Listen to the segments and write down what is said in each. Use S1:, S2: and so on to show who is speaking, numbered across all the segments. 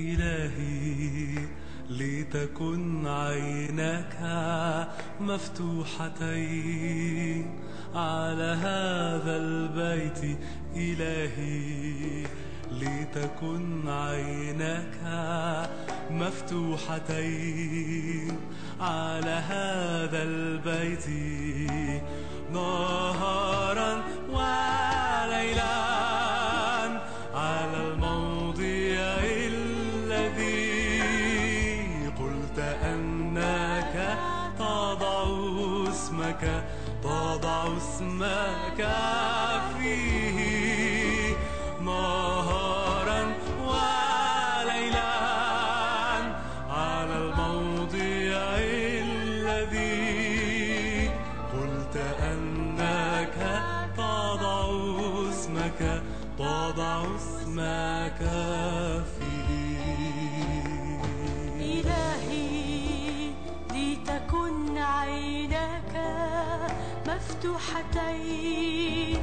S1: إلهي لتكن عيناك مفتوحتين. على هذا البيت إلهي لتكن عيناك مفتوحتين. على هذا البيت نهارا اسمك تضع اسمك فيه. نهارا وليلا على الموضع الذي قلت أنك تضع اسمك تضع اسمك فيه.
S2: مفتوحتين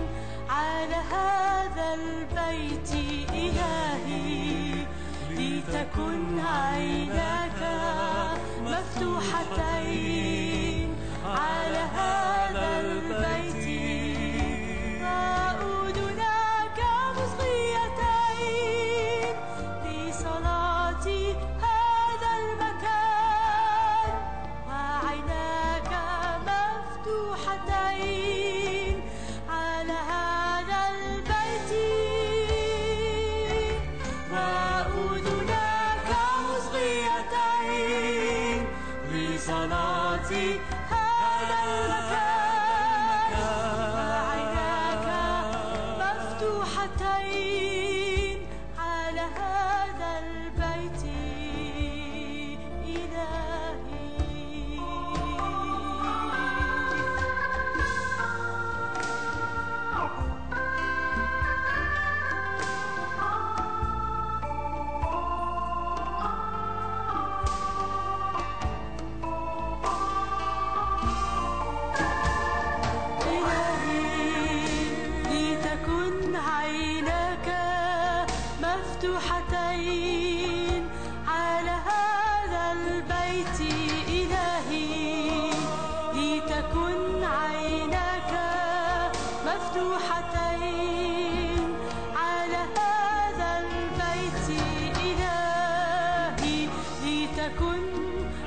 S2: على هذا البيت إلهي لتكن عيناك see. مفتوحتين على هذا البيت إلهي لتكن عيناك مفتوحتين على هذا البيت إلهي لتكن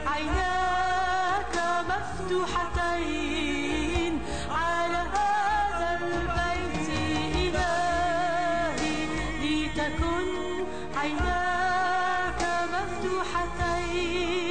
S2: عيناك مفتوحتين. مفتوحتين.